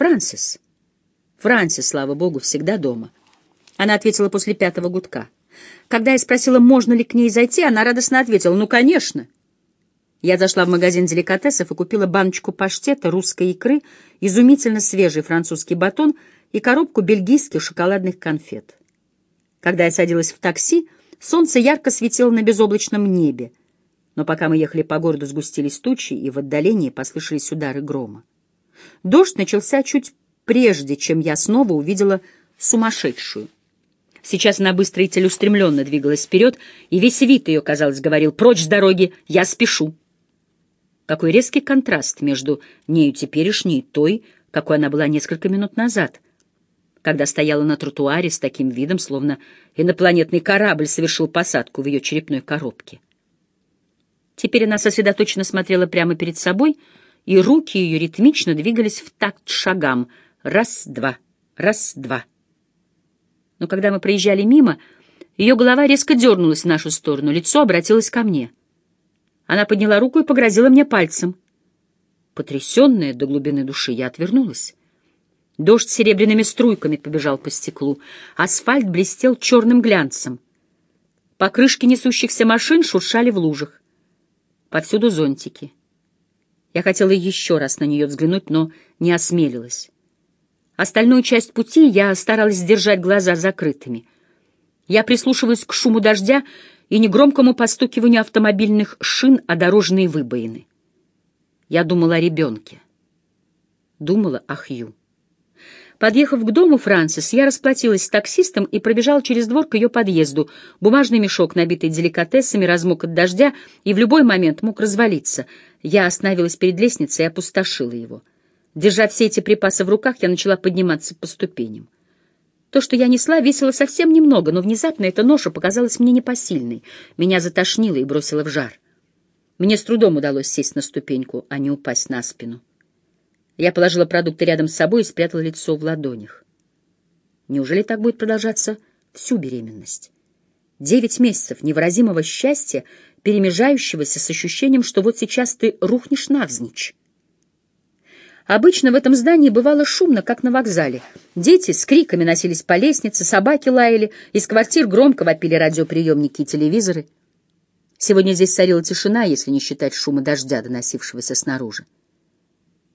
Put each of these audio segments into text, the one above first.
«Франсис». «Франсис, слава богу, всегда дома». Она ответила после пятого гудка. Когда я спросила, можно ли к ней зайти, она радостно ответила, «Ну, конечно». Я зашла в магазин деликатесов и купила баночку паштета, русской икры, изумительно свежий французский батон и коробку бельгийских шоколадных конфет. Когда я садилась в такси, солнце ярко светило на безоблачном небе, но пока мы ехали по городу, сгустились тучи, и в отдалении послышались удары грома. Дождь начался чуть прежде, чем я снова увидела сумасшедшую. Сейчас она быстро и целеустремленно двигалась вперед, и весь вид ее, казалось, говорил «Прочь с дороги! Я спешу!» Какой резкий контраст между нею теперешней и той, какой она была несколько минут назад, когда стояла на тротуаре с таким видом, словно инопланетный корабль совершил посадку в ее черепной коробке. Теперь она сосредоточенно смотрела прямо перед собой, и руки ее ритмично двигались в такт шагам. Раз-два, раз-два. Но когда мы проезжали мимо, ее голова резко дернулась в нашу сторону, лицо обратилось ко мне. Она подняла руку и погрозила мне пальцем. Потрясенная до глубины души, я отвернулась. Дождь серебряными струйками побежал по стеклу. Асфальт блестел черным глянцем. Покрышки несущихся машин шуршали в лужах. Повсюду зонтики. Я хотела еще раз на нее взглянуть, но не осмелилась. Остальную часть пути я старалась держать глаза закрытыми. Я прислушивалась к шуму дождя и негромкому постукиванию автомобильных шин о дорожные выбоины. Я думала о ребенке. Думала о Хью. Подъехав к дому Франсис, я расплатилась с таксистом и пробежала через двор к ее подъезду. Бумажный мешок, набитый деликатесами, размок от дождя и в любой момент мог развалиться. Я остановилась перед лестницей и опустошила его. Держа все эти припасы в руках, я начала подниматься по ступеням. То, что я несла, весило совсем немного, но внезапно эта ноша показалась мне непосильной. Меня затошнило и бросило в жар. Мне с трудом удалось сесть на ступеньку, а не упасть на спину. Я положила продукты рядом с собой и спрятала лицо в ладонях. Неужели так будет продолжаться всю беременность? Девять месяцев невыразимого счастья, перемежающегося с ощущением, что вот сейчас ты рухнешь навзничь. Обычно в этом здании бывало шумно, как на вокзале. Дети с криками носились по лестнице, собаки лаяли, из квартир громко вопили радиоприемники и телевизоры. Сегодня здесь царила тишина, если не считать шума дождя, доносившегося снаружи.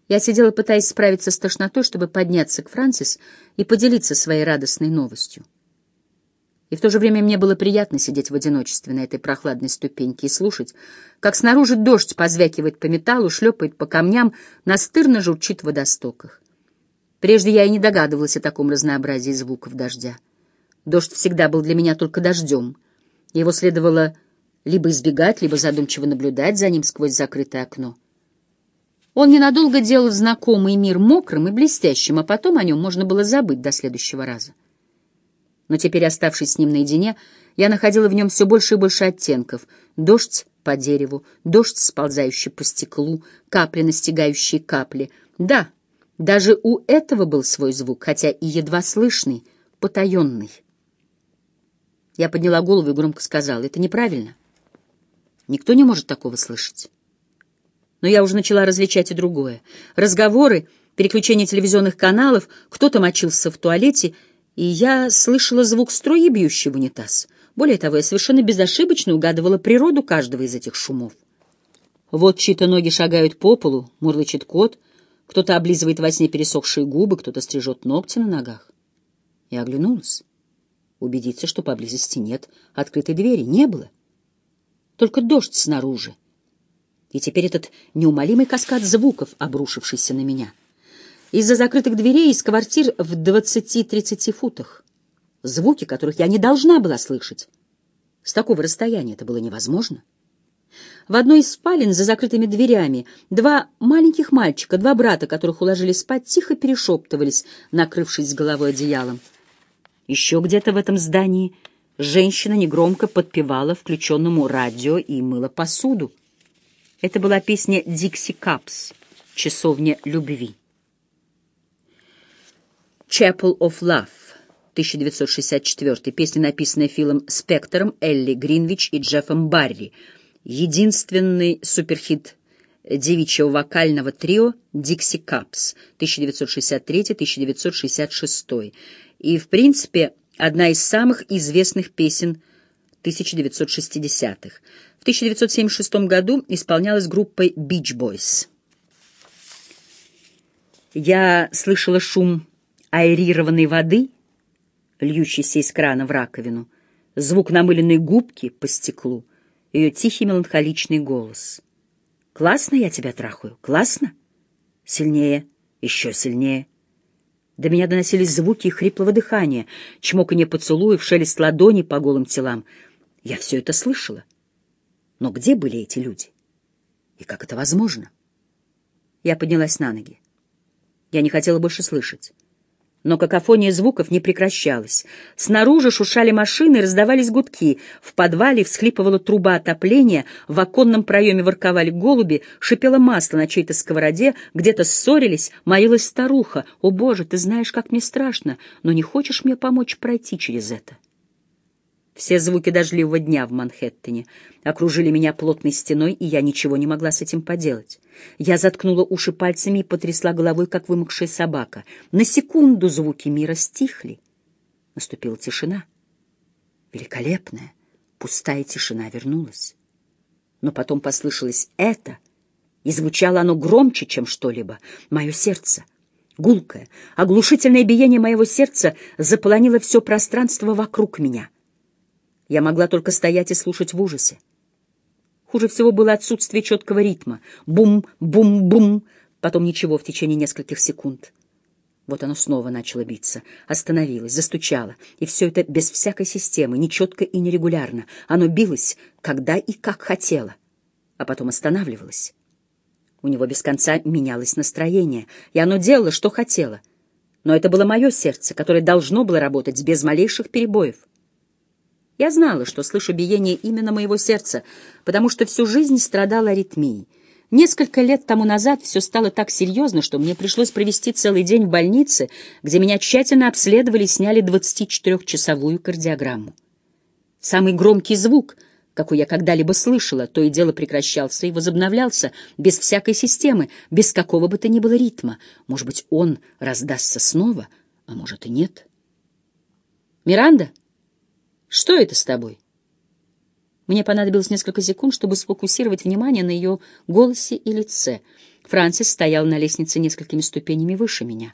Я сидела, пытаясь справиться с тошнотой, чтобы подняться к Франсис и поделиться своей радостной новостью. И в то же время мне было приятно сидеть в одиночестве на этой прохладной ступеньке и слушать, как снаружи дождь позвякивает по металлу, шлепает по камням, настырно журчит в водостоках. Прежде я и не догадывалась о таком разнообразии звуков дождя. Дождь всегда был для меня только дождем. Его следовало либо избегать, либо задумчиво наблюдать за ним сквозь закрытое окно. Он ненадолго делал знакомый мир мокрым и блестящим, а потом о нем можно было забыть до следующего раза. Но теперь, оставшись с ним наедине, я находила в нем все больше и больше оттенков. Дождь по дереву, дождь, сползающий по стеклу, капли, настигающие капли. Да, даже у этого был свой звук, хотя и едва слышный, потаенный. Я подняла голову и громко сказала, это неправильно. Никто не может такого слышать. Но я уже начала различать и другое. Разговоры, переключение телевизионных каналов, кто-то мочился в туалете, и я слышала звук струи, бьющий в унитаз. Более того, я совершенно безошибочно угадывала природу каждого из этих шумов. Вот чьи-то ноги шагают по полу, мурлычет кот, кто-то облизывает во сне пересохшие губы, кто-то стрижет ногти на ногах. Я оглянулась. Убедиться, что поблизости нет открытой двери, не было. Только дождь снаружи и теперь этот неумолимый каскад звуков, обрушившийся на меня. Из-за закрытых дверей из квартир в 20-30 футах. Звуки, которых я не должна была слышать. С такого расстояния это было невозможно. В одной из спален за закрытыми дверями два маленьких мальчика, два брата, которых уложили спать, тихо перешептывались, накрывшись головой одеялом. Еще где-то в этом здании женщина негромко подпевала включенному радио и мыла посуду. Это была песня «Дикси Капс» — «Часовня любви». «Chapel of Love» 1964, песня, написанная Филом Спектором, Элли Гринвич и Джеффом Барри. Единственный суперхит девичьего вокального трио «Дикси Капс» 1963-1966 и, в принципе, одна из самых известных песен 1960-х. В 1976 году исполнялась группой «Beach Boys». Я слышала шум аэрированной воды, льющейся из крана в раковину, звук намыленной губки по стеклу, ее тихий меланхоличный голос. «Классно я тебя трахаю? Классно?» «Сильнее, еще сильнее». До меня доносились звуки хриплого дыхания, чмоканье поцелуев, шелест ладоней по голым телам. Я все это слышала. Но где были эти люди? И как это возможно? Я поднялась на ноги. Я не хотела больше слышать. Но какофония звуков не прекращалась. Снаружи шушали машины, раздавались гудки. В подвале всхлипывала труба отопления, в оконном проеме ворковали голуби, шипело масло на чьей-то сковороде, где-то ссорились, молилась старуха. «О, Боже, ты знаешь, как мне страшно, но не хочешь мне помочь пройти через это?» Все звуки дождливого дня в Манхэттене окружили меня плотной стеной, и я ничего не могла с этим поделать. Я заткнула уши пальцами и потрясла головой, как вымокшая собака. На секунду звуки мира стихли. Наступила тишина. Великолепная, пустая тишина вернулась. Но потом послышалось это, и звучало оно громче, чем что-либо. Мое сердце — Гулкое, оглушительное биение моего сердца заполонило все пространство вокруг меня. Я могла только стоять и слушать в ужасе. Хуже всего было отсутствие четкого ритма. Бум-бум-бум, потом ничего в течение нескольких секунд. Вот оно снова начало биться, остановилось, застучало, и все это без всякой системы, нечетко и нерегулярно. Оно билось, когда и как хотело, а потом останавливалось. У него без конца менялось настроение, и оно делало, что хотело. Но это было мое сердце, которое должно было работать без малейших перебоев. Я знала, что слышу биение именно моего сердца, потому что всю жизнь страдала аритмией. Несколько лет тому назад все стало так серьезно, что мне пришлось провести целый день в больнице, где меня тщательно обследовали и сняли 24-часовую кардиограмму. Самый громкий звук, какой я когда-либо слышала, то и дело прекращался и возобновлялся, без всякой системы, без какого бы то ни было ритма. Может быть, он раздастся снова, а может и нет. «Миранда?» Что это с тобой? Мне понадобилось несколько секунд, чтобы сфокусировать внимание на ее голосе и лице. Франсис стоял на лестнице несколькими ступенями выше меня.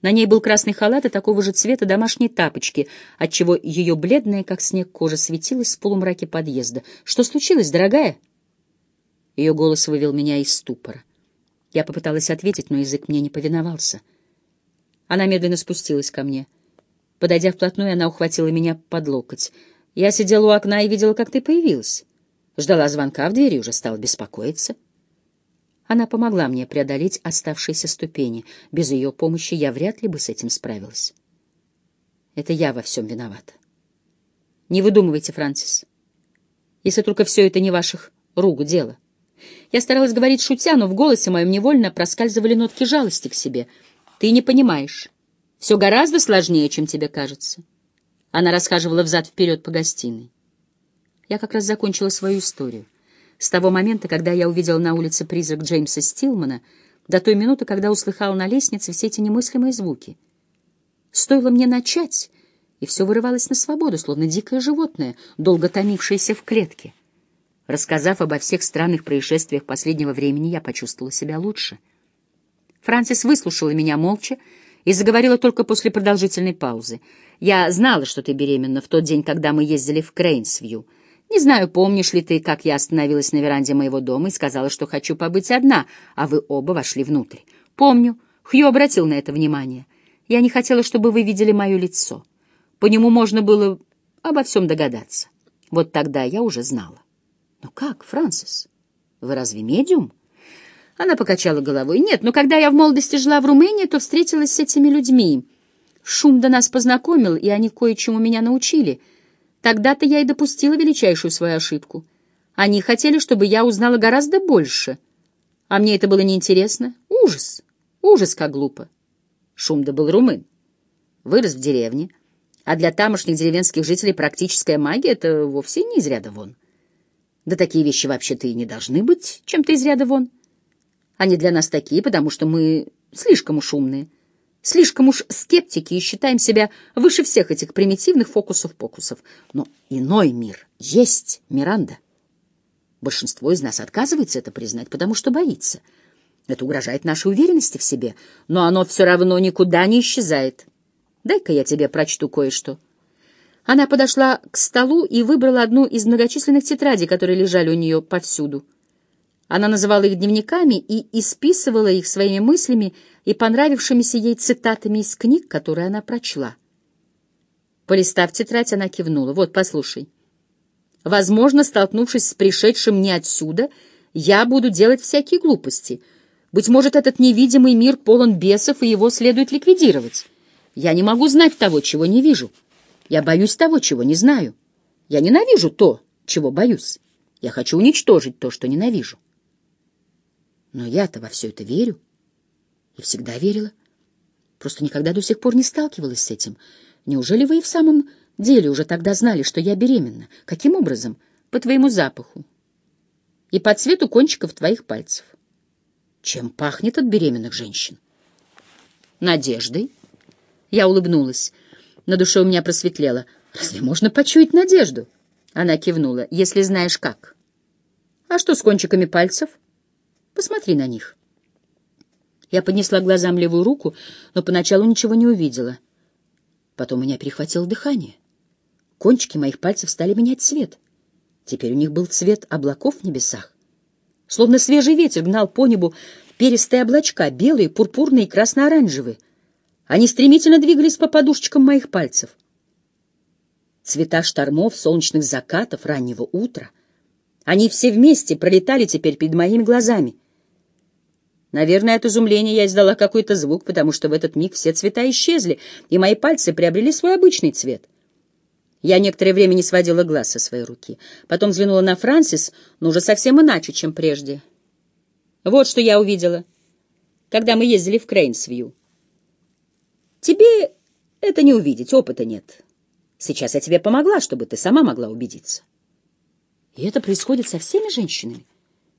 На ней был красный халат и такого же цвета домашние тапочки, отчего ее бледная, как снег, кожа светилась в полумраке подъезда. «Что случилось, дорогая?» Ее голос вывел меня из ступора. Я попыталась ответить, но язык мне не повиновался. Она медленно спустилась ко мне — Подойдя вплотную, она ухватила меня под локоть. Я сидела у окна и видела, как ты появилась. Ждала звонка в двери и уже стала беспокоиться. Она помогла мне преодолеть оставшиеся ступени. Без ее помощи я вряд ли бы с этим справилась. Это я во всем виновата. Не выдумывайте, Франсис. Если только все это не ваших рук дело. Я старалась говорить шутя, но в голосе моем невольно проскальзывали нотки жалости к себе. Ты не понимаешь. Все гораздо сложнее, чем тебе кажется. Она расхаживала взад-вперед по гостиной. Я как раз закончила свою историю. С того момента, когда я увидела на улице призрак Джеймса Стилмана, до той минуты, когда услыхала на лестнице все эти немыслимые звуки. Стоило мне начать, и все вырывалось на свободу, словно дикое животное, долго томившееся в клетке. Рассказав обо всех странных происшествиях последнего времени, я почувствовала себя лучше. Франсис выслушала меня молча, и заговорила только после продолжительной паузы. «Я знала, что ты беременна в тот день, когда мы ездили в Крейнсвью. Не знаю, помнишь ли ты, как я остановилась на веранде моего дома и сказала, что хочу побыть одна, а вы оба вошли внутрь. Помню. Хью обратил на это внимание. Я не хотела, чтобы вы видели мое лицо. По нему можно было обо всем догадаться. Вот тогда я уже знала. Но как, Франсис? Вы разве медиум?» Она покачала головой. «Нет, но когда я в молодости жила в Румынии, то встретилась с этими людьми. Шум до нас познакомил, и они кое-чему меня научили. Тогда-то я и допустила величайшую свою ошибку. Они хотели, чтобы я узнала гораздо больше. А мне это было неинтересно. Ужас! Ужас, как глупо!» Шумда был румын. Вырос в деревне. А для тамошних деревенских жителей практическая магия — это вовсе не из ряда вон. Да такие вещи вообще-то и не должны быть чем-то из ряда вон. Они для нас такие, потому что мы слишком уж умные, слишком уж скептики и считаем себя выше всех этих примитивных фокусов-покусов. Но иной мир есть, Миранда. Большинство из нас отказывается это признать, потому что боится. Это угрожает нашей уверенности в себе, но оно все равно никуда не исчезает. Дай-ка я тебе прочту кое-что. Она подошла к столу и выбрала одну из многочисленных тетрадей, которые лежали у нее повсюду. Она называла их дневниками и исписывала их своими мыслями и понравившимися ей цитатами из книг, которые она прочла. Полистав тетрадь, она кивнула. «Вот, послушай. Возможно, столкнувшись с пришедшим не отсюда, я буду делать всякие глупости. Быть может, этот невидимый мир полон бесов, и его следует ликвидировать. Я не могу знать того, чего не вижу». Я боюсь того, чего не знаю. Я ненавижу то, чего боюсь. Я хочу уничтожить то, что ненавижу. Но я-то во все это верю. И всегда верила. Просто никогда до сих пор не сталкивалась с этим. Неужели вы и в самом деле уже тогда знали, что я беременна? Каким образом? По твоему запаху. И по цвету кончиков твоих пальцев. Чем пахнет от беременных женщин? Надеждой. Я улыбнулась. На душе у меня просветлело. «Разве можно почуять надежду?» Она кивнула. «Если знаешь как». «А что с кончиками пальцев?» «Посмотри на них». Я поднесла глазам левую руку, но поначалу ничего не увидела. Потом меня перехватило дыхание. Кончики моих пальцев стали менять цвет. Теперь у них был цвет облаков в небесах. Словно свежий ветер гнал по небу перистые облачка, белые, пурпурные и красно-оранжевые. Они стремительно двигались по подушечкам моих пальцев. Цвета штормов, солнечных закатов, раннего утра. Они все вместе пролетали теперь перед моими глазами. Наверное, от изумления я издала какой-то звук, потому что в этот миг все цвета исчезли, и мои пальцы приобрели свой обычный цвет. Я некоторое время не сводила глаз со своей руки. Потом взглянула на Франсис, но уже совсем иначе, чем прежде. Вот что я увидела, когда мы ездили в Крейнсвью. Тебе это не увидеть, опыта нет. Сейчас я тебе помогла, чтобы ты сама могла убедиться. И это происходит со всеми женщинами.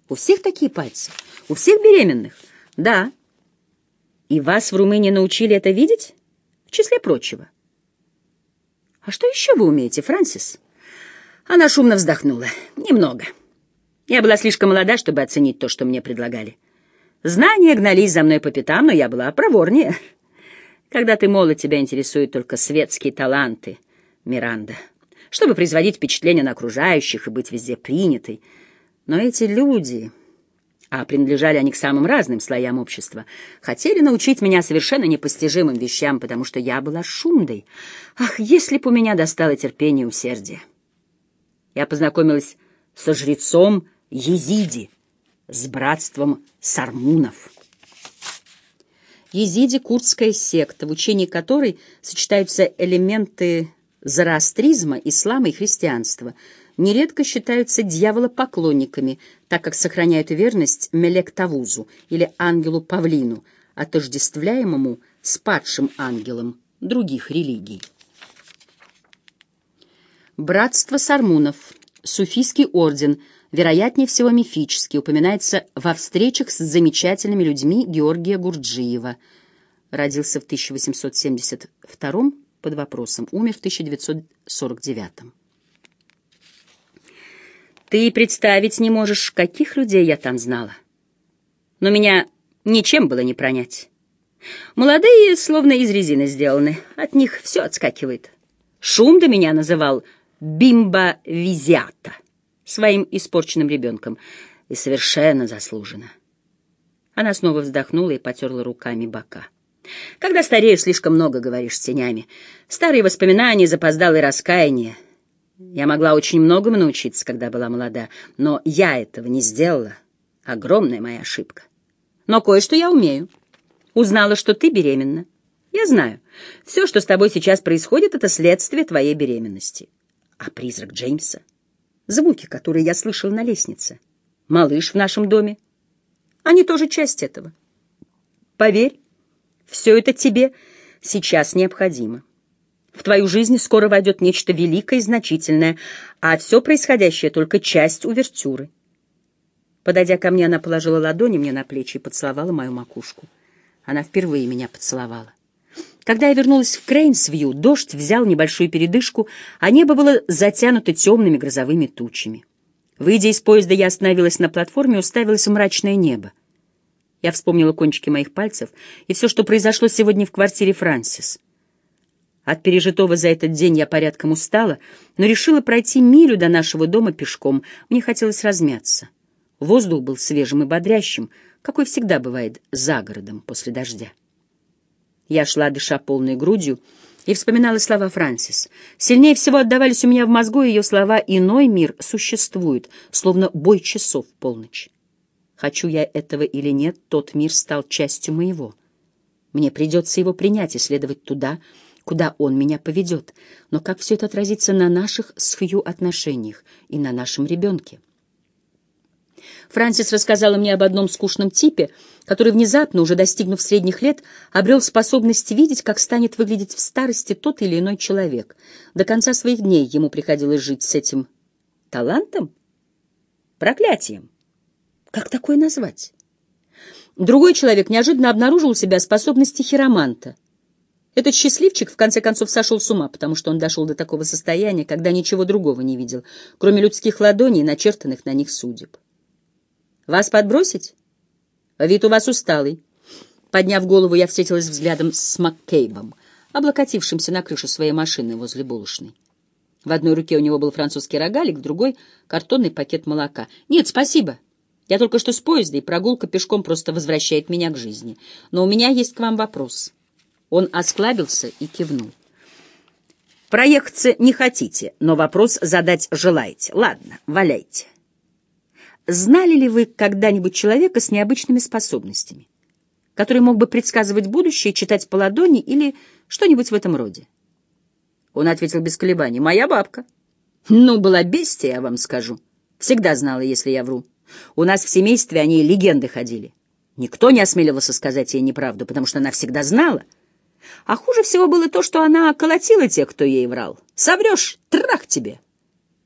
У всех такие пальцы, у всех беременных. Да. И вас в Румынии научили это видеть? В числе прочего. А что еще вы умеете, Франсис? Она шумно вздохнула. Немного. Я была слишком молода, чтобы оценить то, что мне предлагали. Знания гнались за мной по пятам, но я была проворнее. Когда ты молод, тебя интересуют только светские таланты, Миранда, чтобы производить впечатление на окружающих и быть везде принятой. Но эти люди, а принадлежали они к самым разным слоям общества, хотели научить меня совершенно непостижимым вещам, потому что я была шумной. Ах, если б у меня достало терпение и усердие! Я познакомилась со жрецом Езиди, с братством сармунов. Езиди — курдская секта, в учении которой сочетаются элементы зороастризма, ислама и христианства. Нередко считаются дьяволопоклонниками, так как сохраняют верность Мелек-Тавузу или ангелу-павлину, отождествляемому с падшим ангелом других религий. Братство сармунов, суфийский орден — вероятнее всего мифический, упоминается во встречах с замечательными людьми Георгия Гурджиева. Родился в 1872 под вопросом, умер в 1949. Ты представить не можешь, каких людей я там знала. Но меня ничем было не пронять. Молодые словно из резины сделаны, от них все отскакивает. Шум до меня называл бимба-визята своим испорченным ребенком. И совершенно заслуженно. Она снова вздохнула и потерла руками бока. Когда стареешь, слишком много говоришь с тенями. Старые воспоминания, запоздалые раскаяние. Я могла очень многому научиться, когда была молода, но я этого не сделала. Огромная моя ошибка. Но кое-что я умею. Узнала, что ты беременна. Я знаю. Все, что с тобой сейчас происходит, это следствие твоей беременности. А призрак Джеймса? звуки, которые я слышал на лестнице, малыш в нашем доме. Они тоже часть этого. Поверь, все это тебе сейчас необходимо. Твою жизнь скоро войдет нечто великое и значительное, а все происходящее — только часть увертюры. Подойдя ко мне, она положила ладони мне на плечи и поцеловала мою макушку. Она впервые меня поцеловала. Когда я вернулась в Крейнсвью, дождь взял небольшую передышку, а небо было затянуто темными грозовыми тучами. Выйдя из поезда, я остановилась на платформе и уставилась в мрачное небо. Я вспомнила кончики моих пальцев и все, что произошло сегодня в квартире Франсис. От пережитого за этот день я порядком устала, но решила пройти милю до нашего дома пешком. Мне хотелось размяться. Воздух был свежим и бодрящим, какой всегда бывает за городом после дождя. Я шла, дыша полной грудью, и вспоминала слова Франсис. Сильнее всего отдавались у меня в мозгу ее слова «иной мир существует», словно бой часов в полночь. Хочу я этого или нет, тот мир стал частью моего. Мне придется его принять и следовать туда, куда он меня поведет. Но как все это отразится на наших с Хью отношениях и на нашем ребенке? Франсис рассказала мне об одном скучном типе, который внезапно, уже достигнув средних лет, обрел способность видеть, как станет выглядеть в старости тот или иной человек. До конца своих дней ему приходилось жить с этим талантом? Проклятием. Как такое назвать? Другой человек неожиданно обнаружил у себя способности хироманта. Этот счастливчик в конце концов сошел с ума, потому что он дошел до такого состояния, когда ничего другого не видел, кроме людских ладоней, начертанных на них судеб. «Вас подбросить? Вид у вас усталый». Подняв голову, я встретилась взглядом с Маккейбом, облокотившимся на крышу своей машины возле булочной. В одной руке у него был французский рогалик, в другой — картонный пакет молока. «Нет, спасибо. Я только что с поезда, и прогулка пешком просто возвращает меня к жизни. Но у меня есть к вам вопрос». Он осклабился и кивнул. «Проехаться не хотите, но вопрос задать желаете. Ладно, валяйте». Знали ли вы когда-нибудь человека с необычными способностями, который мог бы предсказывать будущее, читать по ладони или что-нибудь в этом роде? Он ответил без колебаний. «Моя бабка». «Ну, была бестия, я вам скажу. Всегда знала, если я вру. У нас в семействе они легенды ходили. Никто не осмеливался сказать ей неправду, потому что она всегда знала. А хуже всего было то, что она колотила тех, кто ей врал. «Соврешь, трах тебе!»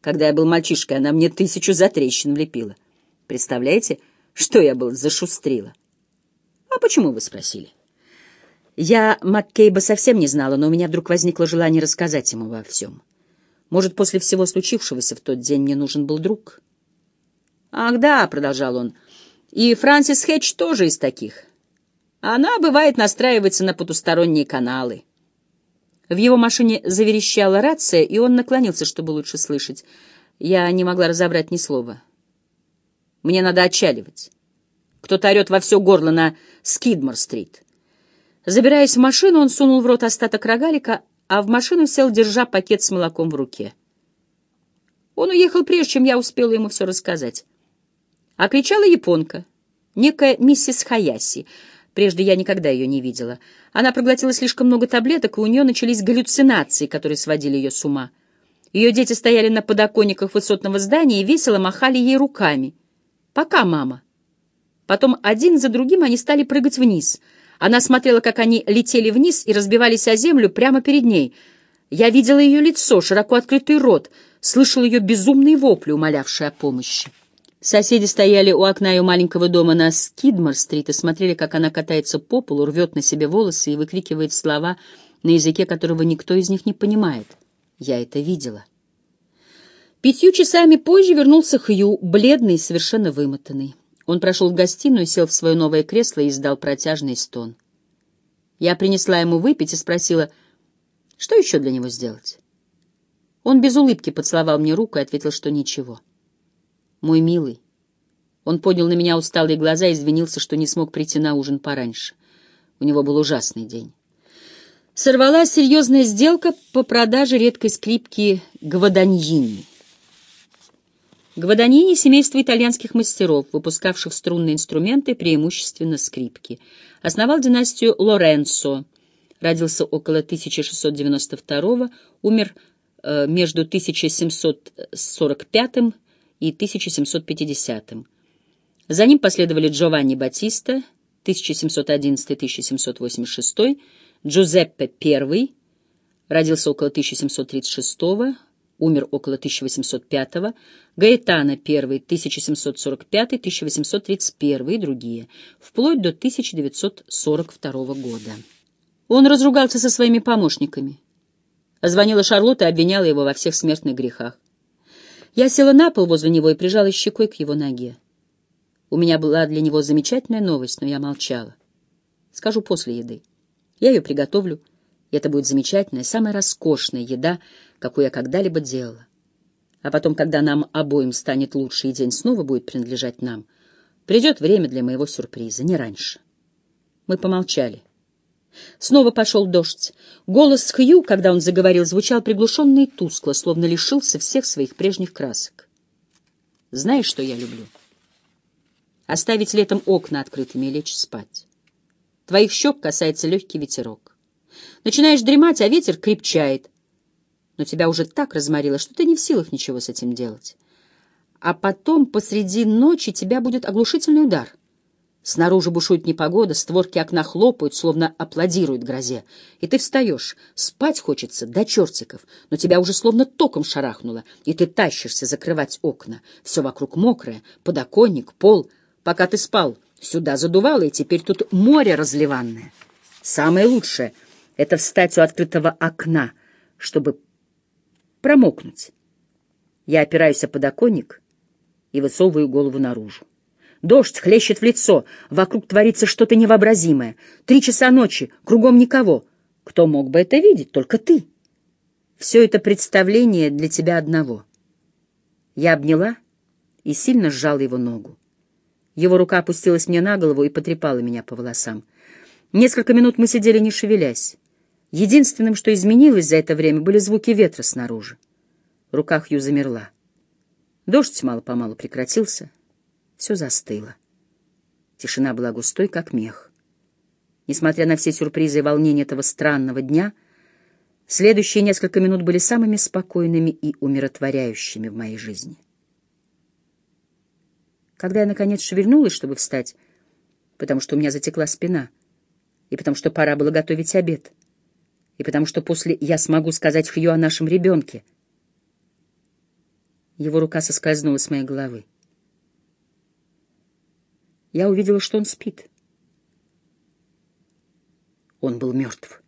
Когда я был мальчишкой, она мне тысячу затрещин влепила. Представляете, что я был зашустрила? А почему вы спросили? Я Маккейба совсем не знала, но у меня вдруг возникло желание рассказать ему во всем. Может, после всего случившегося в тот день мне нужен был друг? «Ах да», — продолжал он, — «и Франсис Хедж тоже из таких. Она, бывает, настраивается на потусторонние каналы». В его машине заверещала рация, и он наклонился, чтобы лучше слышать. Я не могла разобрать ни слова. Мне надо отчаливать. Кто-то орет во все горло на Скидмор-стрит. Забираясь в машину, он сунул в рот остаток рогалика, а в машину сел, держа пакет с молоком в руке. Он уехал прежде, чем я успела ему все рассказать. А кричала японка, некая миссис Хаяси. Прежде я никогда ее не видела. Она проглотила слишком много таблеток, и у нее начались галлюцинации, которые сводили ее с ума. Ее дети стояли на подоконниках высотного здания и весело махали ей руками. «Пока, мама». Потом один за другим они стали прыгать вниз. Она смотрела, как они летели вниз и разбивались о землю прямо перед ней. Я видела ее лицо, широко открытый рот, слышал ее безумные вопли, умолявшие о помощи. Соседи стояли у окна ее маленького дома на Скидмор-стрит и смотрели, как она катается по полу, рвет на себе волосы и выкрикивает слова на языке, которого никто из них не понимает. Я это видела. Пятью часами позже вернулся Хью, бледный и совершенно вымотанный. Он прошел в гостиную, сел в свое новое кресло и издал протяжный стон. Я принесла ему выпить и спросила, что еще для него сделать. Он без улыбки поцеловал мне руку и ответил, что ничего. «Мой милый». Он поднял на меня усталые глаза и извинился, что не смог прийти на ужин пораньше. У него был ужасный день. Сорвалась серьезная сделка по продаже редкой скрипки Гваданьини. Гваданини — семейство итальянских мастеров, выпускавших струнные инструменты, преимущественно скрипки. Основал династию Лоренцо. Родился около 1692 умер э, между 1745 и 1750 За ним последовали Джованни Батиста 1711-1786, Джузеппе I, Родился около 1736 умер около 1805 Гаэтана I 1745-1831 и другие, вплоть до 1942 года. Он разругался со своими помощниками. Звонила Шарлотта и обвиняла его во всех смертных грехах. Я села на пол возле него и прижала щекой к его ноге. У меня была для него замечательная новость, но я молчала. Скажу после еды. Я ее приготовлю, и это будет замечательная, самая роскошная еда, какую я когда-либо делала. А потом, когда нам обоим станет лучше и день снова будет принадлежать нам, придет время для моего сюрприза, не раньше. Мы помолчали. Снова пошел дождь. Голос Хью, когда он заговорил, звучал приглушенно и тускло, словно лишился всех своих прежних красок. Знаешь, что я люблю? Оставить летом окна открытыми и лечь спать. Твоих щек касается легкий ветерок. Начинаешь дремать, а ветер крепчает. Но тебя уже так разморило, что ты не в силах ничего с этим делать. А потом посреди ночи тебя будет оглушительный удар. Снаружи бушует непогода, створки окна хлопают, словно аплодируют грозе. И ты встаешь. Спать хочется до чертиков, но тебя уже словно током шарахнуло, и ты тащишься закрывать окна. Все вокруг мокрое, подоконник, пол. Пока ты спал, сюда задувало, и теперь тут море разливанное. Самое лучшее — это встать у открытого окна, чтобы промокнуть. Я опираюсь о подоконник и высовываю голову наружу. Дождь хлещет в лицо, вокруг творится что-то невообразимое. Три часа ночи, кругом никого. Кто мог бы это видеть? Только ты. Все это представление для тебя одного. Я обняла и сильно сжала его ногу. Его рука опустилась мне на голову и потрепала меня по волосам. Несколько минут мы сидели, не шевелясь. Единственным, что изменилось за это время, были звуки ветра снаружи. Рука Хью замерла. Дождь мало-помалу прекратился. Все застыло. Тишина была густой, как мех. Несмотря на все сюрпризы и волнения этого странного дня, следующие несколько минут были самыми спокойными и умиротворяющими в моей жизни. Когда я, наконец, шевельнулась, чтобы встать, потому что у меня затекла спина, и потому что пора было готовить обед, и потому что после я смогу сказать Хью о нашем ребенке, его рука соскользнула с моей головы. Я увидела, что он спит. Он был мертв.